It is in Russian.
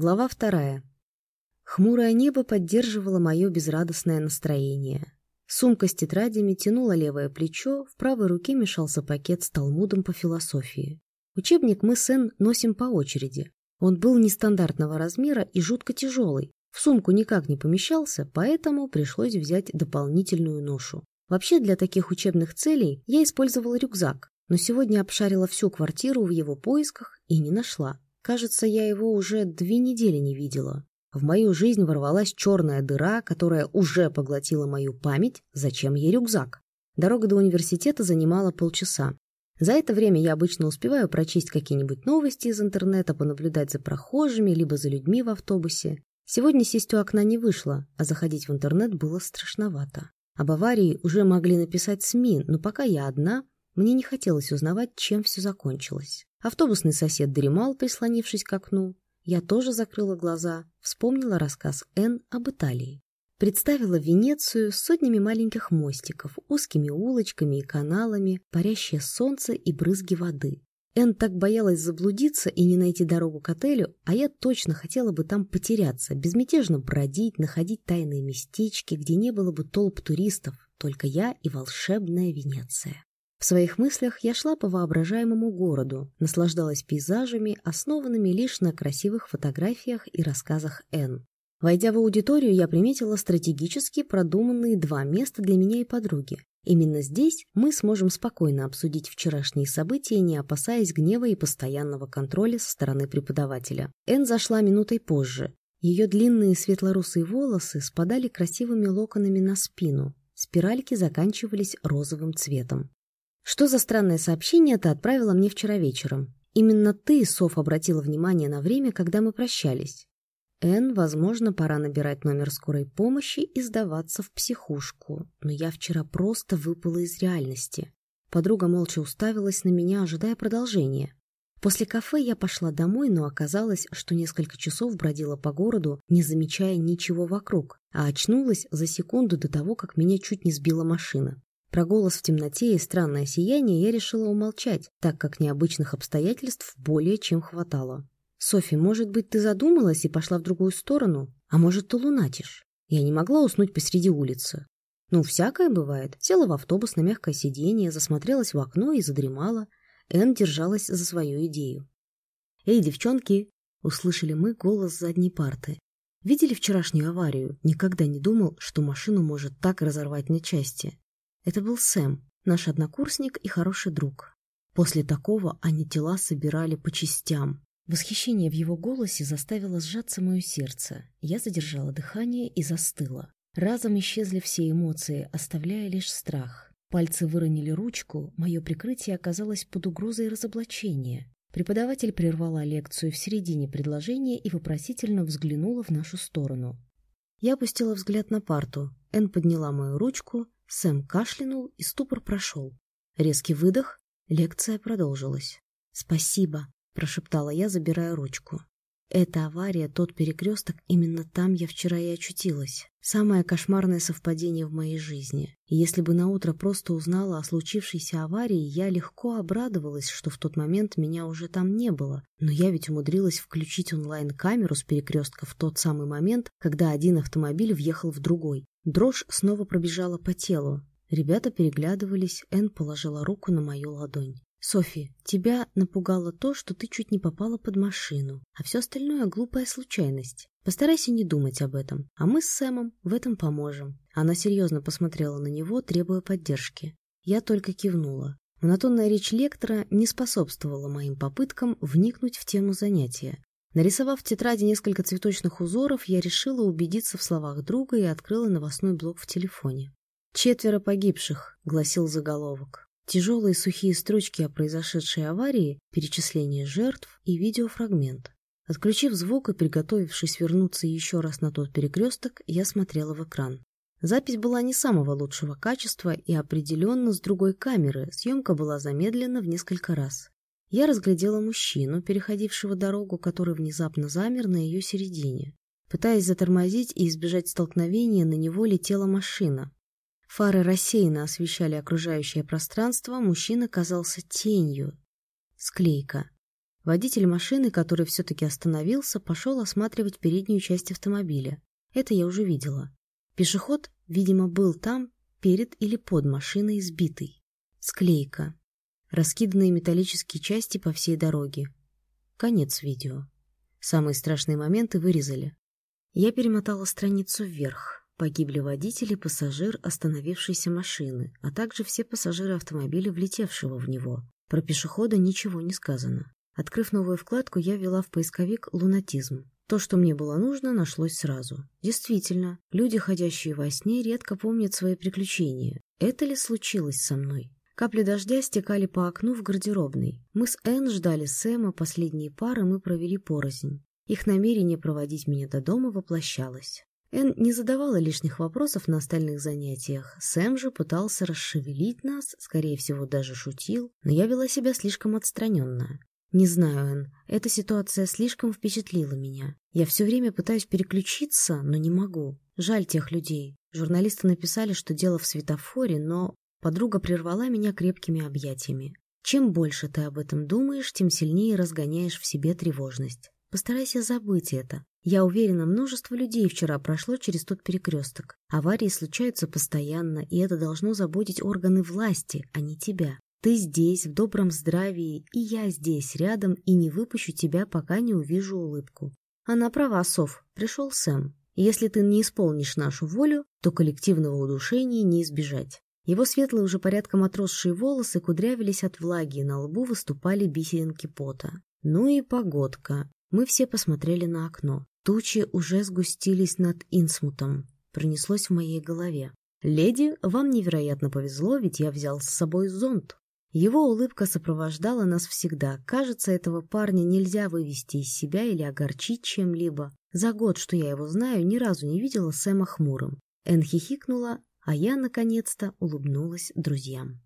Глава вторая. Хмурое небо поддерживало мое безрадостное настроение. Сумка с тетрадями тянула левое плечо, в правой руке мешался пакет с талмудом по философии. Учебник мы с Энн носим по очереди. Он был нестандартного размера и жутко тяжелый. В сумку никак не помещался, поэтому пришлось взять дополнительную ношу. Вообще для таких учебных целей я использовала рюкзак, но сегодня обшарила всю квартиру в его поисках и не нашла. Кажется, я его уже две недели не видела. В мою жизнь ворвалась черная дыра, которая уже поглотила мою память. Зачем ей рюкзак? Дорога до университета занимала полчаса. За это время я обычно успеваю прочесть какие-нибудь новости из интернета, понаблюдать за прохожими, либо за людьми в автобусе. Сегодня сесть у окна не вышло, а заходить в интернет было страшновато. Об аварии уже могли написать СМИ, но пока я одна, мне не хотелось узнавать, чем все закончилось. Автобусный сосед дремал, прислонившись к окну. Я тоже закрыла глаза, вспомнила рассказ Н об Италии. Представила Венецию с сотнями маленьких мостиков, узкими улочками и каналами, парящее солнце и брызги воды. Эн так боялась заблудиться и не найти дорогу к отелю, а я точно хотела бы там потеряться, безмятежно бродить, находить тайные местечки, где не было бы толп туристов, только я и волшебная Венеция. В своих мыслях я шла по воображаемому городу, наслаждалась пейзажами, основанными лишь на красивых фотографиях и рассказах Н. Войдя в аудиторию, я приметила стратегически продуманные два места для меня и подруги. Именно здесь мы сможем спокойно обсудить вчерашние события, не опасаясь гнева и постоянного контроля со стороны преподавателя. Н зашла минутой позже. Ее длинные светлорусые волосы спадали красивыми локонами на спину. Спиральки заканчивались розовым цветом. Что за странное сообщение ты отправила мне вчера вечером? Именно ты, Соф, обратила внимание на время, когда мы прощались. Эн, возможно, пора набирать номер скорой помощи и сдаваться в психушку. Но я вчера просто выпала из реальности. Подруга молча уставилась на меня, ожидая продолжения. После кафе я пошла домой, но оказалось, что несколько часов бродила по городу, не замечая ничего вокруг, а очнулась за секунду до того, как меня чуть не сбила машина. Про голос в темноте и странное сияние я решила умолчать, так как необычных обстоятельств более чем хватало. «Софи, может быть, ты задумалась и пошла в другую сторону? А может, ты лунатишь?» Я не могла уснуть посреди улицы. Ну, всякое бывает. Села в автобус на мягкое сиденье, засмотрелась в окно и задремала. Энн держалась за свою идею. «Эй, девчонки!» — услышали мы голос задней парты. Видели вчерашнюю аварию? Никогда не думал, что машину может так разорвать на части. Это был Сэм, наш однокурсник и хороший друг. После такого они тела собирали по частям. Восхищение в его голосе заставило сжаться мое сердце. Я задержала дыхание и застыла. Разом исчезли все эмоции, оставляя лишь страх. Пальцы выронили ручку, мое прикрытие оказалось под угрозой разоблачения. Преподаватель прервала лекцию в середине предложения и вопросительно взглянула в нашу сторону. Я опустила взгляд на парту. Эн подняла мою ручку, Сэм кашлянул, и ступор прошел. Резкий выдох, лекция продолжилась. «Спасибо», — прошептала я, забирая ручку. Эта авария, тот перекресток, именно там я вчера и очутилась. Самое кошмарное совпадение в моей жизни. Если бы наутро просто узнала о случившейся аварии, я легко обрадовалась, что в тот момент меня уже там не было. Но я ведь умудрилась включить онлайн-камеру с перекрестка в тот самый момент, когда один автомобиль въехал в другой. Дрожь снова пробежала по телу. Ребята переглядывались, Энн положила руку на мою ладонь. «Софи, тебя напугало то, что ты чуть не попала под машину, а все остальное — глупая случайность. Постарайся не думать об этом, а мы с Сэмом в этом поможем». Она серьезно посмотрела на него, требуя поддержки. Я только кивнула. Монотонная речь лектора не способствовала моим попыткам вникнуть в тему занятия. Нарисовав в тетради несколько цветочных узоров, я решила убедиться в словах друга и открыла новостной блок в телефоне. «Четверо погибших», — гласил заголовок. Тяжелые сухие строчки о произошедшей аварии, перечисление жертв и видеофрагмент. Отключив звук и приготовившись вернуться еще раз на тот перекресток, я смотрела в экран. Запись была не самого лучшего качества и определенно с другой камеры, съемка была замедлена в несколько раз. Я разглядела мужчину, переходившего дорогу, который внезапно замер на ее середине. Пытаясь затормозить и избежать столкновения, на него летела машина. Фары рассеянно освещали окружающее пространство, мужчина казался тенью. Склейка. Водитель машины, который все-таки остановился, пошел осматривать переднюю часть автомобиля. Это я уже видела. Пешеход, видимо, был там, перед или под машиной, сбитый. Склейка. Раскиданные металлические части по всей дороге. Конец видео. Самые страшные моменты вырезали. Я перемотала страницу вверх. Погибли водитель и пассажир остановившейся машины, а также все пассажиры автомобиля, влетевшего в него. Про пешехода ничего не сказано. Открыв новую вкладку, я ввела в поисковик «Лунатизм». То, что мне было нужно, нашлось сразу. Действительно, люди, ходящие во сне, редко помнят свои приключения. Это ли случилось со мной? Капли дождя стекали по окну в гардеробной. Мы с Энн ждали Сэма, последние пары мы провели порознь. Их намерение проводить меня до дома воплощалось. Энн не задавала лишних вопросов на остальных занятиях. Сэм же пытался расшевелить нас, скорее всего, даже шутил, но я вела себя слишком отстраненно. Не знаю, Энн, эта ситуация слишком впечатлила меня. Я все время пытаюсь переключиться, но не могу. Жаль тех людей. Журналисты написали, что дело в светофоре, но Подруга прервала меня крепкими объятиями. Чем больше ты об этом думаешь, тем сильнее разгоняешь в себе тревожность. Постарайся забыть это. Я уверена, множество людей вчера прошло через тот перекресток. Аварии случаются постоянно, и это должно заботить органы власти, а не тебя. Ты здесь, в добром здравии, и я здесь, рядом, и не выпущу тебя, пока не увижу улыбку. Она права, Сов. Пришел Сэм. Если ты не исполнишь нашу волю, то коллективного удушения не избежать. Его светлые, уже порядком отросшие волосы кудрявились от влаги, на лбу выступали бисеринки пота. Ну и погодка. Мы все посмотрели на окно. Тучи уже сгустились над Инсмутом. Пронеслось в моей голове. «Леди, вам невероятно повезло, ведь я взял с собой зонт». Его улыбка сопровождала нас всегда. Кажется, этого парня нельзя вывести из себя или огорчить чем-либо. За год, что я его знаю, ни разу не видела Сэма хмурым. Эн хихикнула, а я, наконец-то, улыбнулась друзьям.